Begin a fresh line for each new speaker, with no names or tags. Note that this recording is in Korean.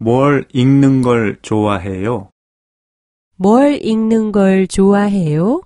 뭘 읽는 걸 좋아해요?
뭘 읽는 걸 좋아해요?